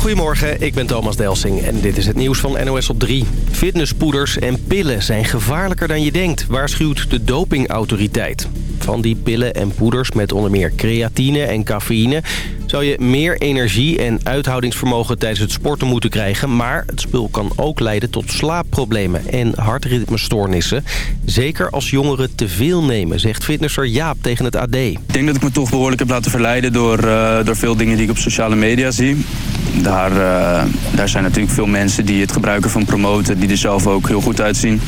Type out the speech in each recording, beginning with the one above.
Goedemorgen, ik ben Thomas Delsing en dit is het nieuws van NOS op 3. Fitnesspoeders en pillen zijn gevaarlijker dan je denkt, waarschuwt de dopingautoriteit. Van die pillen en poeders met onder meer creatine en cafeïne... zou je meer energie en uithoudingsvermogen tijdens het sporten moeten krijgen... maar het spul kan ook leiden tot slaapproblemen en hartritmestoornissen. Zeker als jongeren te veel nemen, zegt fitnesser Jaap tegen het AD. Ik denk dat ik me toch behoorlijk heb laten verleiden door, uh, door veel dingen die ik op sociale media zie. Daar, uh, daar zijn natuurlijk veel mensen die het gebruiken van promoten... die er zelf ook heel goed uitzien.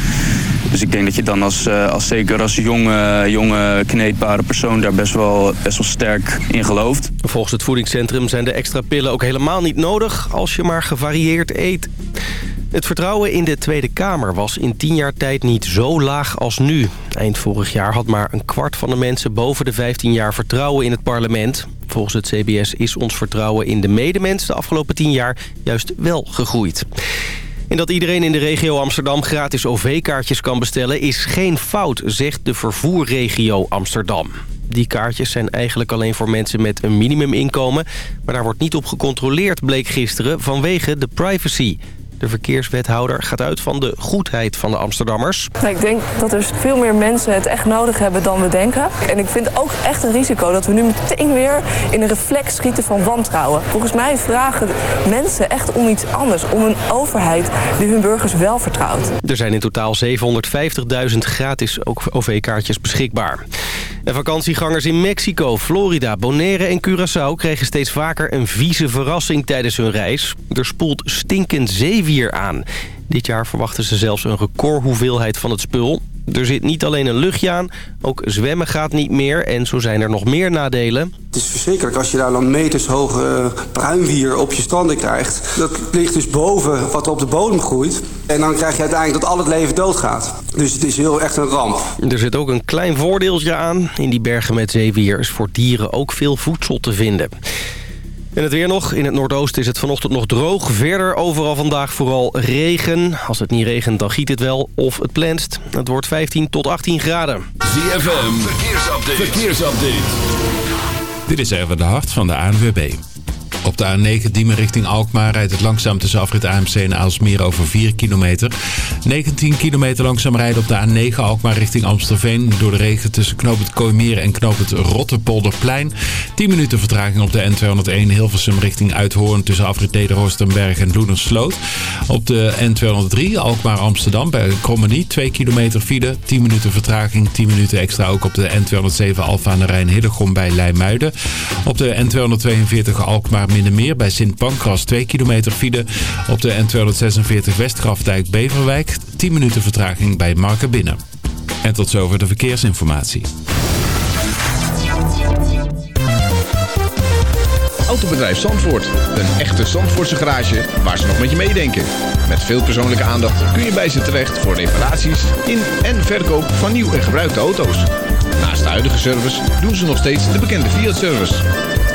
Dus ik denk dat je dan als, uh, als zeker als jonge, jonge kneedbare persoon daar best wel, best wel sterk in gelooft. Volgens het zijn de extra pillen ook helemaal niet nodig als je maar gevarieerd eet. Het vertrouwen in de Tweede Kamer was in tien jaar tijd niet zo laag als nu. Eind vorig jaar had maar een kwart van de mensen boven de 15 jaar vertrouwen in het parlement. Volgens het CBS is ons vertrouwen in de medemens de afgelopen tien jaar juist wel gegroeid. En dat iedereen in de regio Amsterdam gratis OV-kaartjes kan bestellen is geen fout, zegt de vervoerregio Amsterdam. Die kaartjes zijn eigenlijk alleen voor mensen met een minimuminkomen... maar daar wordt niet op gecontroleerd, bleek gisteren, vanwege de privacy... De verkeerswethouder gaat uit van de goedheid van de Amsterdammers. Ik denk dat er veel meer mensen het echt nodig hebben dan we denken. En ik vind ook echt een risico dat we nu meteen weer in een reflex schieten van wantrouwen. Volgens mij vragen mensen echt om iets anders. Om een overheid die hun burgers wel vertrouwt. Er zijn in totaal 750.000 gratis OV-kaartjes beschikbaar. En vakantiegangers in Mexico, Florida, Bonaire en Curaçao... kregen steeds vaker een vieze verrassing tijdens hun reis. Er spoelt stinkend zeewier aan. Dit jaar verwachten ze zelfs een recordhoeveelheid van het spul. Er zit niet alleen een luchtje aan, ook zwemmen gaat niet meer en zo zijn er nog meer nadelen. Het is verschrikkelijk als je daar dan metershoge pruimwier op je stranden krijgt. Dat ligt dus boven wat er op de bodem groeit. En dan krijg je uiteindelijk dat al het leven doodgaat. Dus het is heel echt een ramp. Er zit ook een klein voordeeltje aan. In die bergen met zeewier is voor dieren ook veel voedsel te vinden. En het weer nog. In het noordoosten is het vanochtend nog droog. Verder overal vandaag vooral regen. Als het niet regent, dan giet het wel of het plenst. Het wordt 15 tot 18 graden. ZFM, verkeersupdate. verkeersupdate. Dit is even de hart van de ANWB. Op de A9 Diemen richting Alkmaar rijdt het langzaam tussen afrit AMC en Aalsmeer over 4 kilometer. 19 kilometer langzaam rijden op de A9 Alkmaar richting Amstelveen. Door de regen tussen knoop het Kooimeer en knoop het Rottepolderplein. 10 minuten vertraging op de N201 Hilversum richting Uithoorn tussen afrit Nederhorstenberg en Loenersloot. Op de N203 Alkmaar Amsterdam bij Krommenie 2 kilometer file. 10 minuten vertraging, 10 minuten extra ook op de N207 Alfa aan de Rijn Hillegom bij Leimuiden. Op de N242 Alkmaar Middenmeer bij Sint Pancras 2 kilometer file. Op de N246 Westgrafdijk Beverwijk 10 minuten vertraging bij Markenbinnen. En tot zover de verkeersinformatie. Autobedrijf Zandvoort. Een echte Zandvoortse garage waar ze nog met je meedenken. Met veel persoonlijke aandacht kun je bij ze terecht voor reparaties in en verkoop van nieuw en gebruikte auto's. Naast de huidige service doen ze nog steeds de bekende Fiat-service.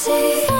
see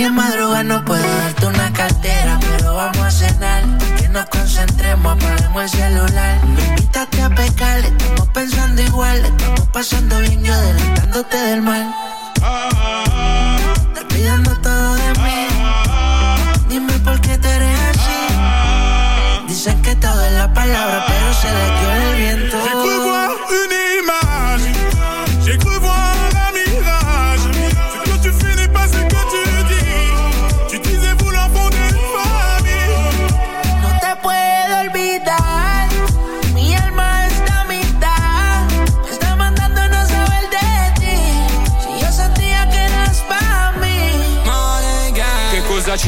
mi hermano.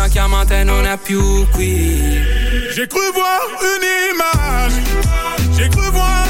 Una chiamata e non è più qui J'ai cru voir une image, j'ai cru voir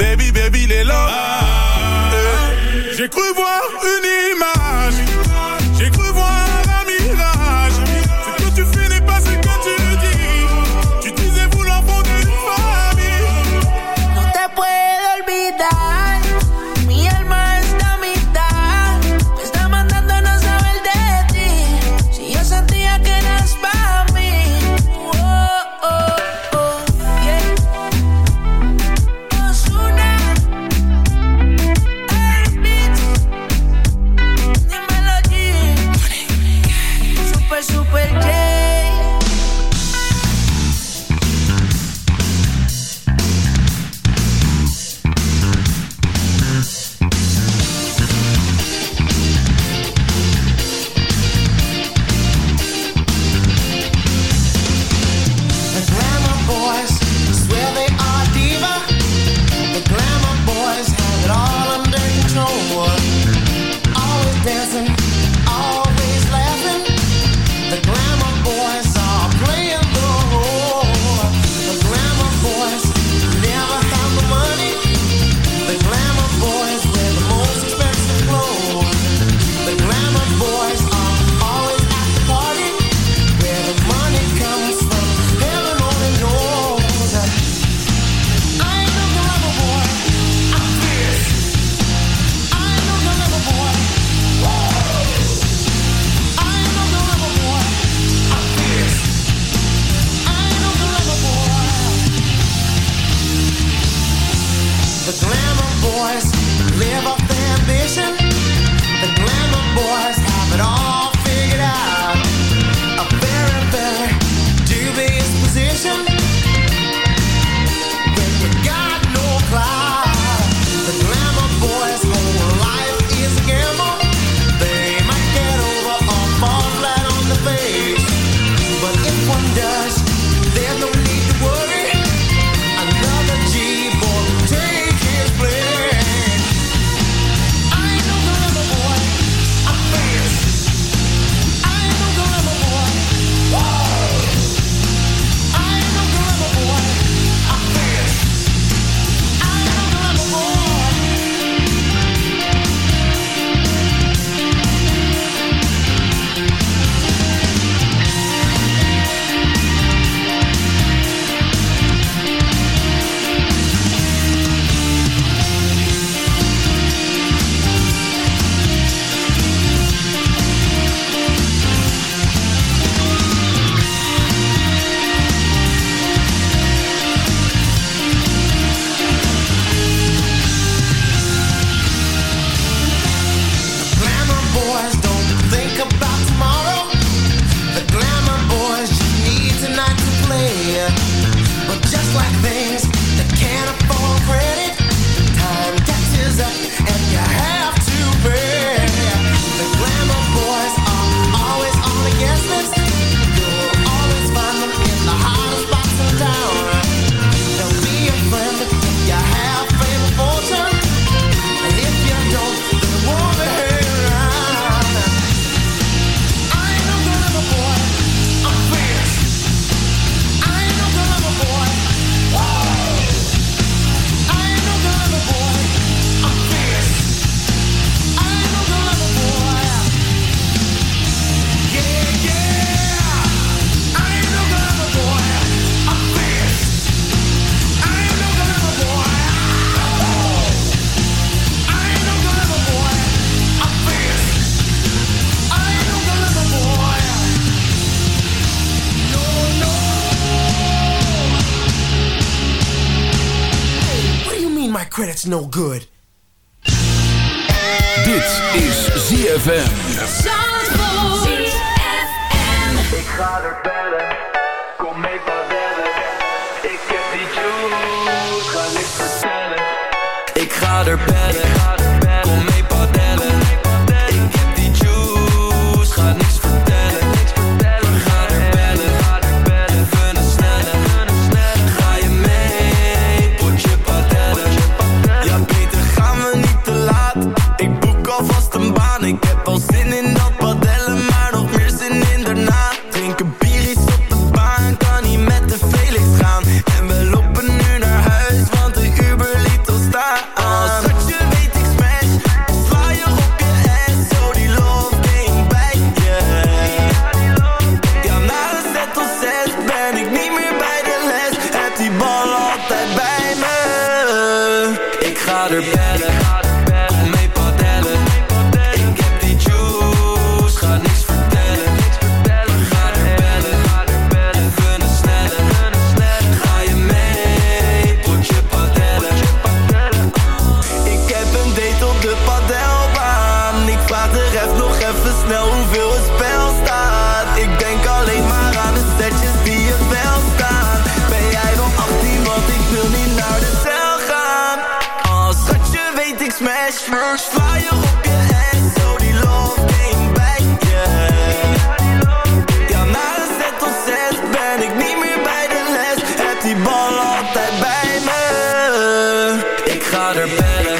Baby, baby, les low. Eh, J'ai cru voir une that's no good. Dit is ZFM. Ik ga er verder, kom mee van verder. Ik heb die juice, ga ik vertellen. Ik ga er verder.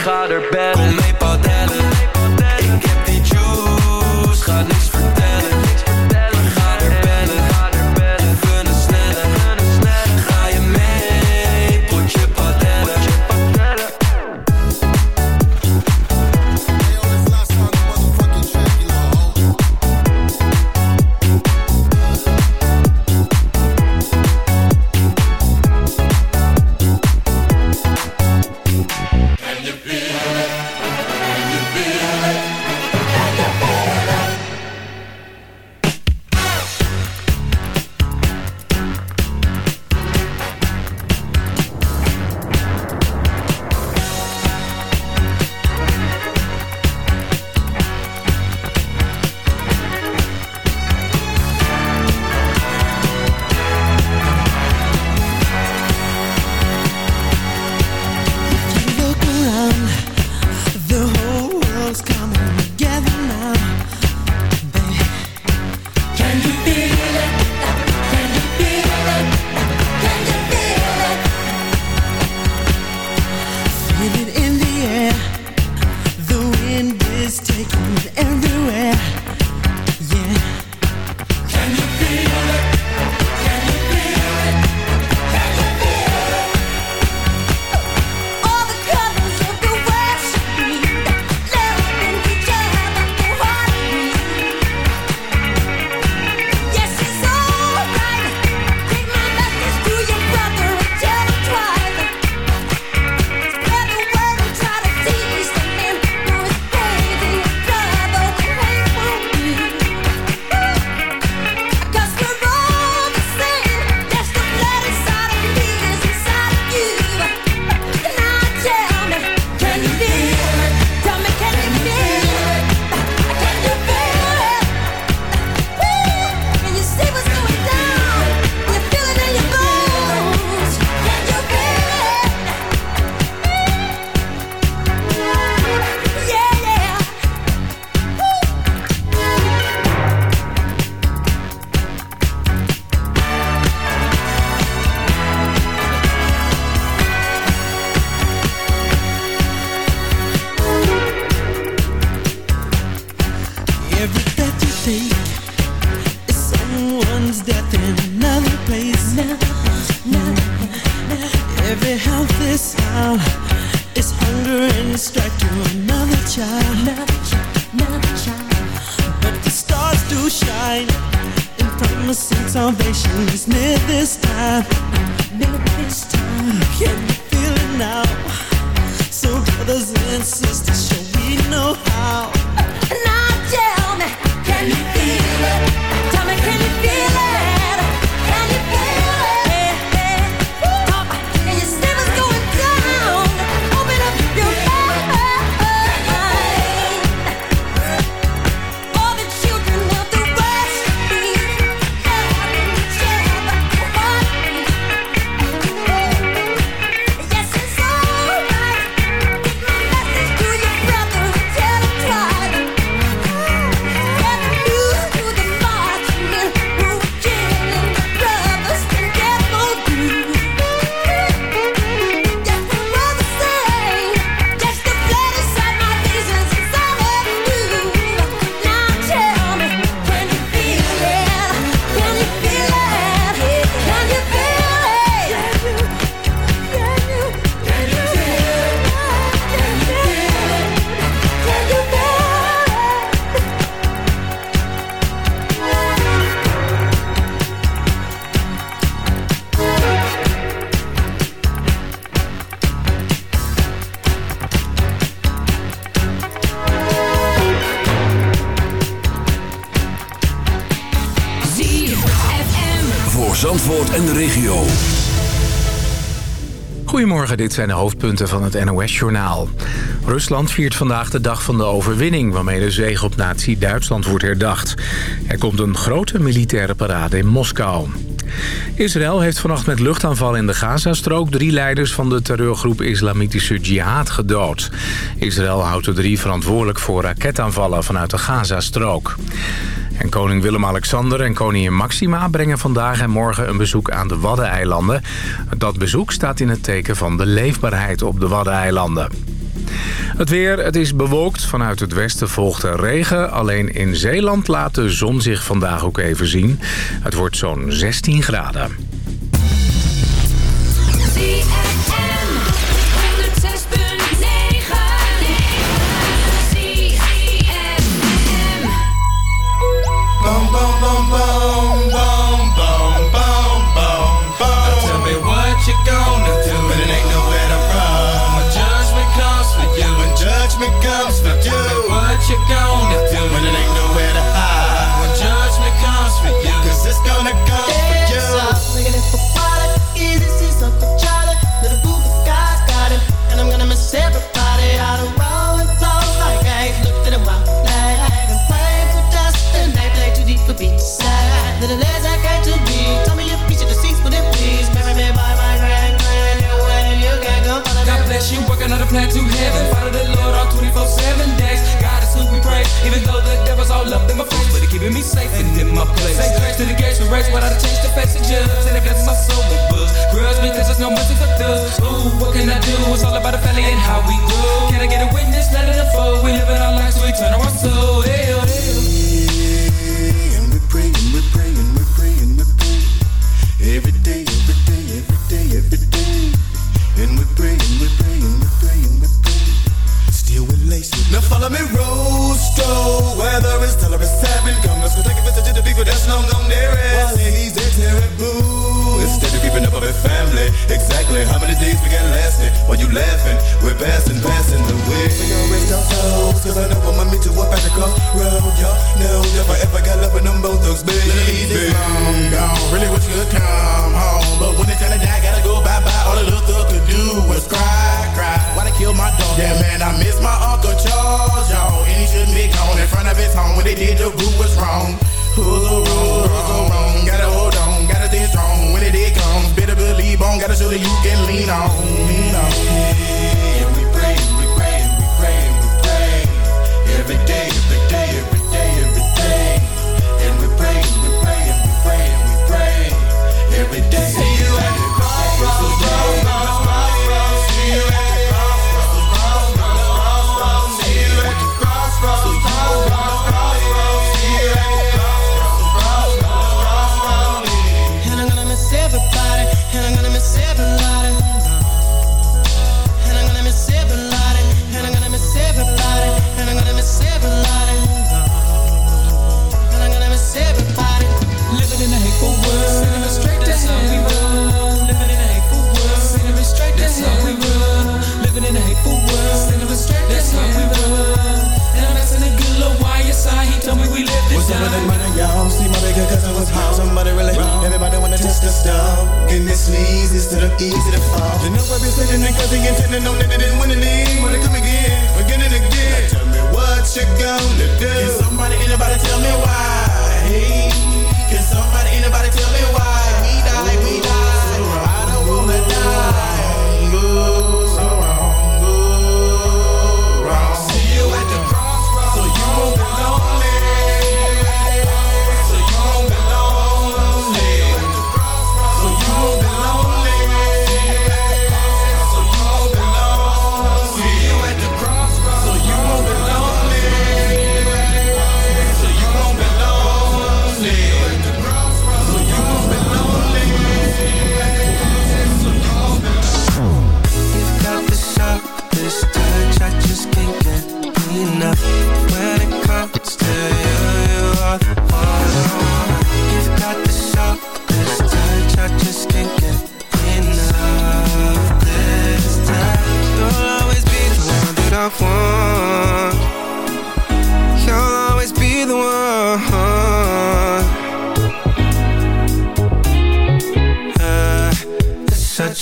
ga er bellen. Kom dit zijn de hoofdpunten van het NOS-journaal. Rusland viert vandaag de dag van de overwinning... waarmee de zege op nazi-Duitsland wordt herdacht. Er komt een grote militaire parade in Moskou. Israël heeft vannacht met luchtaanval in de Gazastrook... drie leiders van de terreurgroep Islamitische Jihad gedood. Israël houdt de drie verantwoordelijk voor raketaanvallen vanuit de Gazastrook. En koning Willem-Alexander en koningin Maxima brengen vandaag en morgen een bezoek aan de Waddeneilanden. Dat bezoek staat in het teken van de leefbaarheid op de Waddeneilanden. Het weer, het is bewolkt. Vanuit het westen volgt er regen. Alleen in Zeeland laat de zon zich vandaag ook even zien. Het wordt zo'n 16 graden.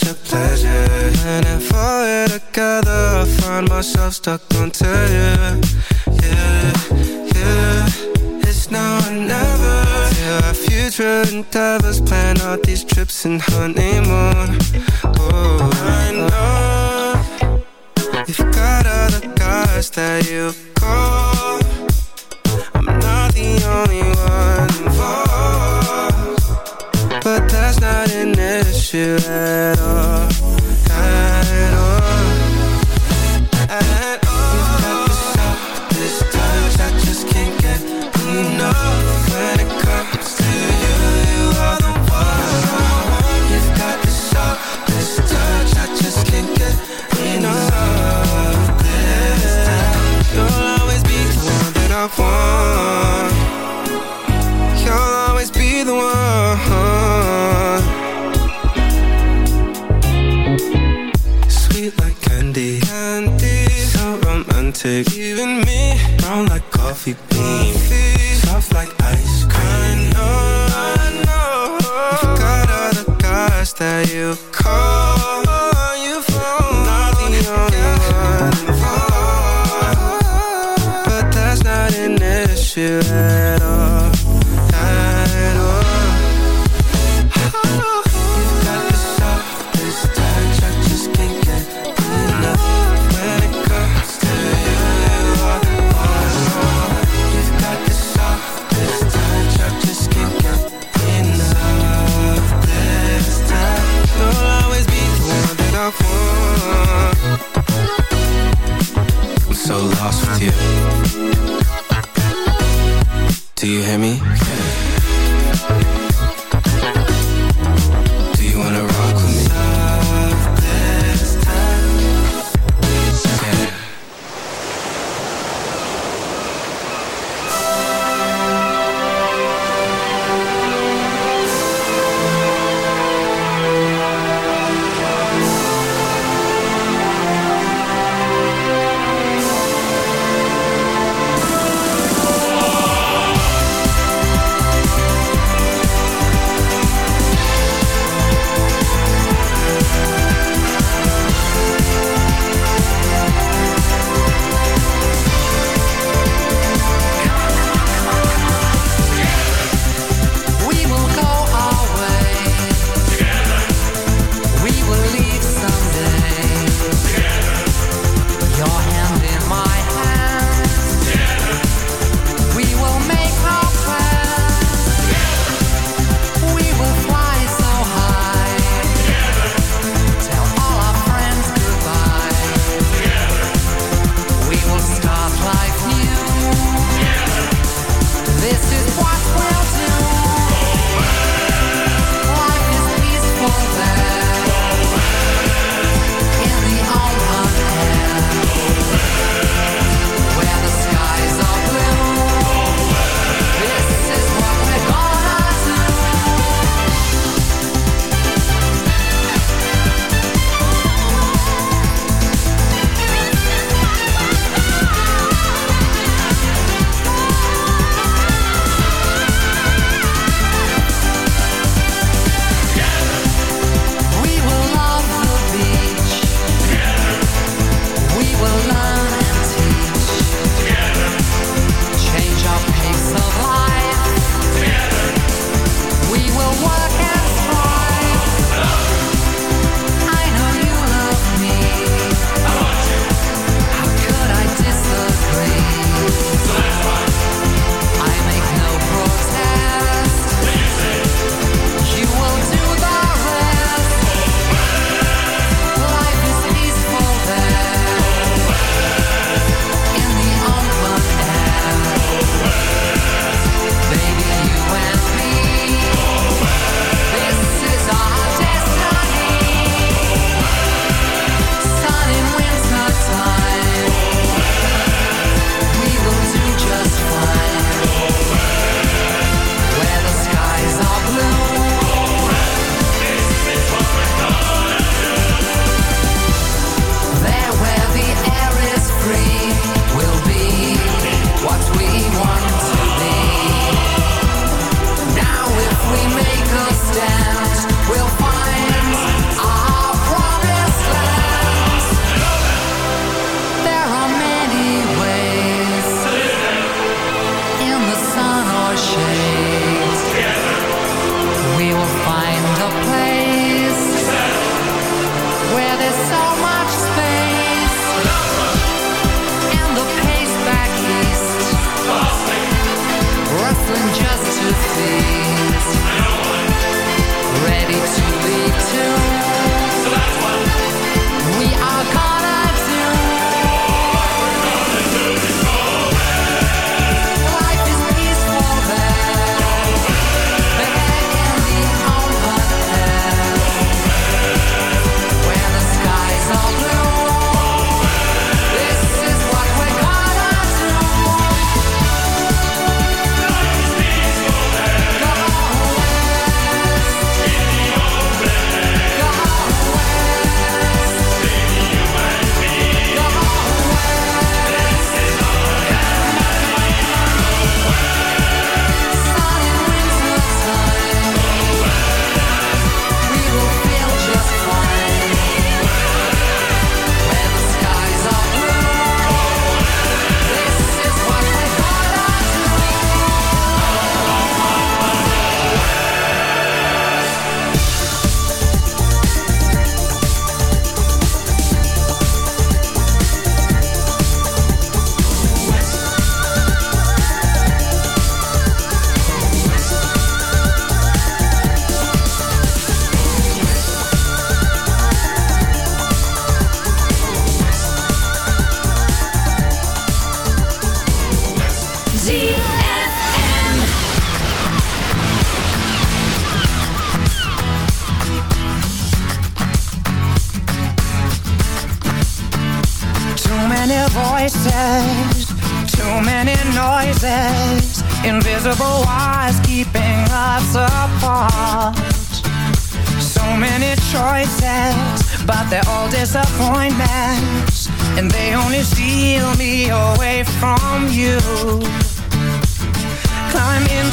such a pleasure. And if all were together I find myself stuck on to you Yeah, yeah. It's now or never. Yeah, our future endeavors Plan out these trips and honeymoon. Oh, I know. You've got other guys that you call. I'm not the only one. Involved But that's not fix you down for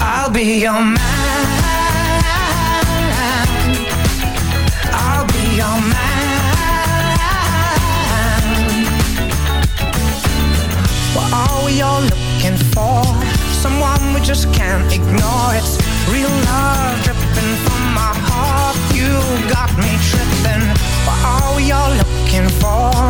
I'll be your man. I'll be your man. What are we all looking for? Someone we just can't ignore. It's real love dripping from my heart. You got me tripping. What are we all looking for?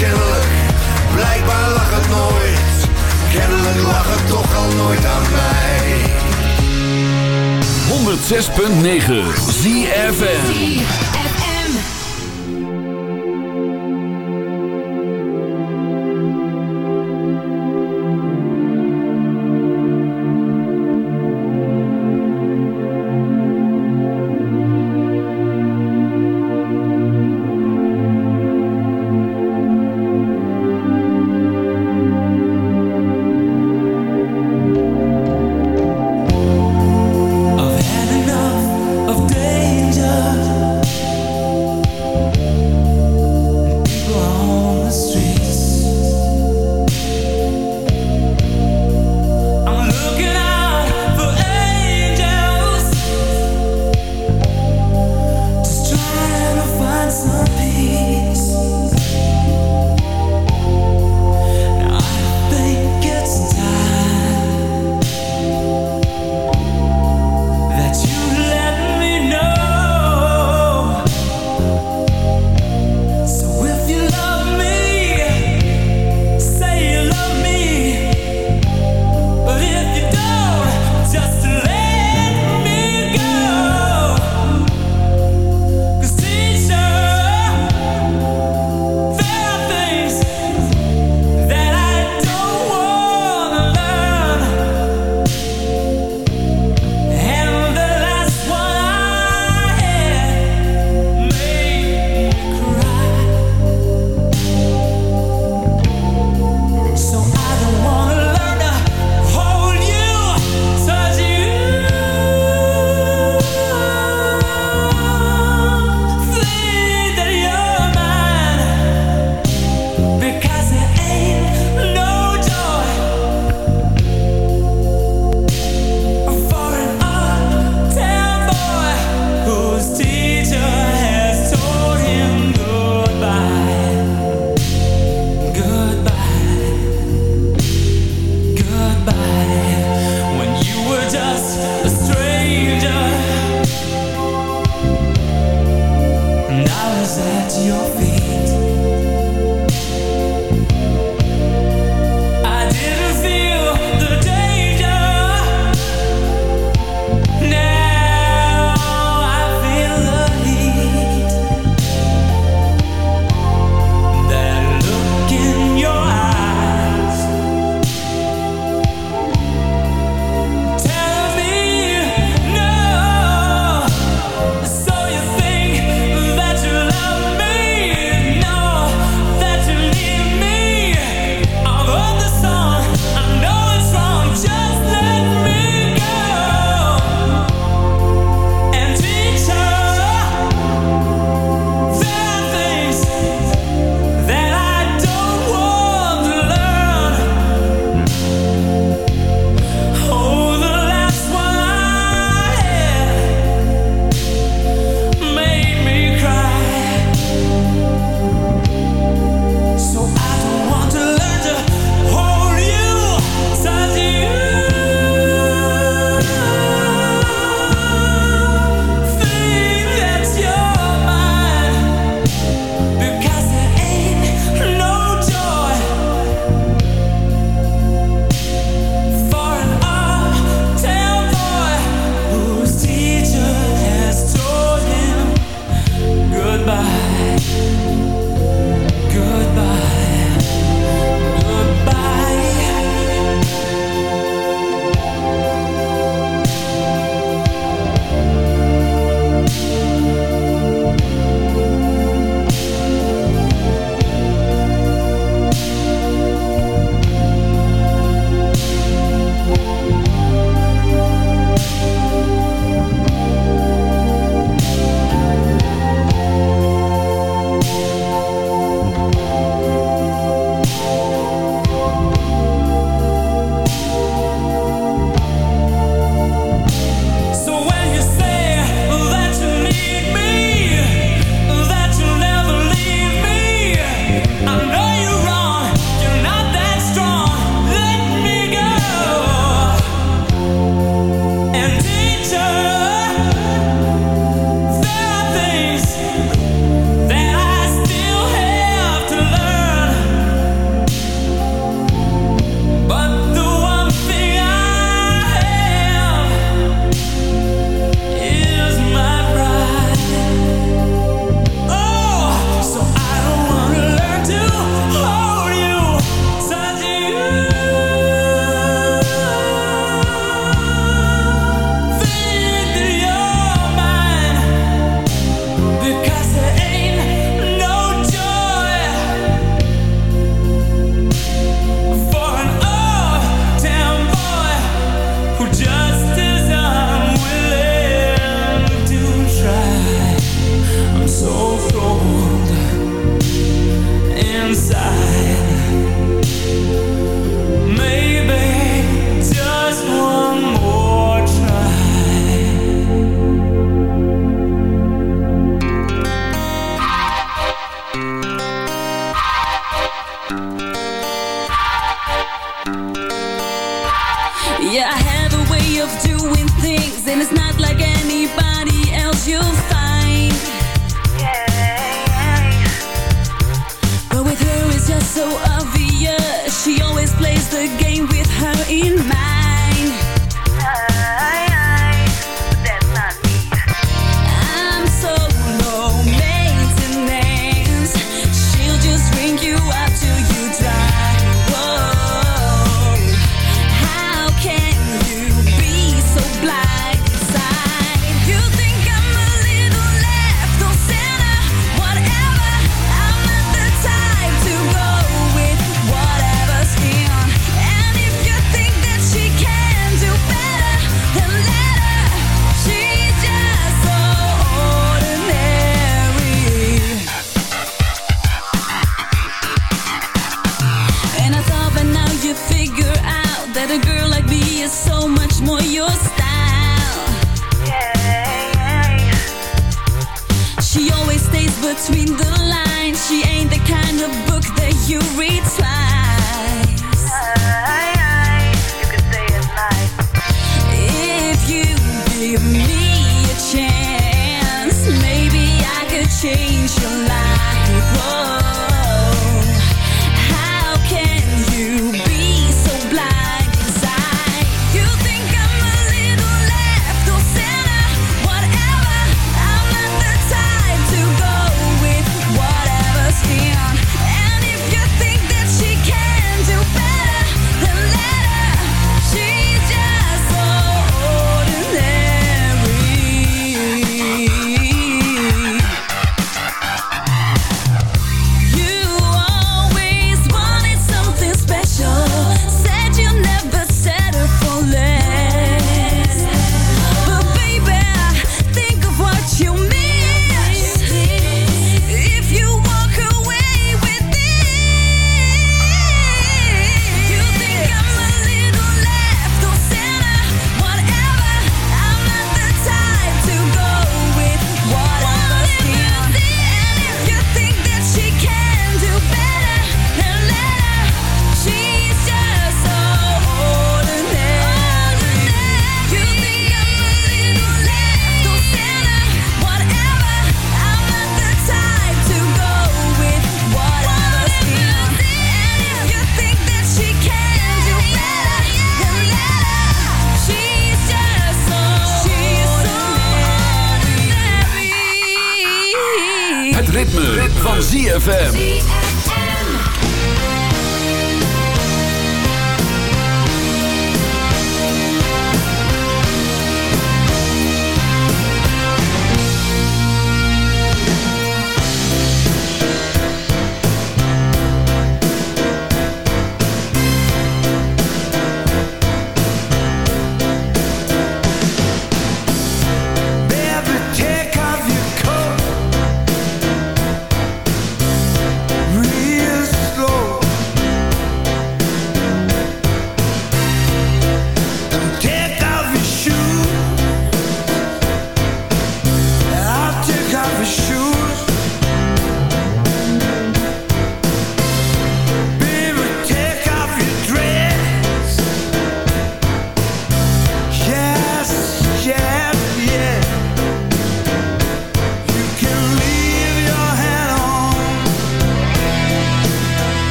kennelijk, blijkbaar lag het nooit. Kennelijk lag het toch al nooit aan mij. 106.9 ZFN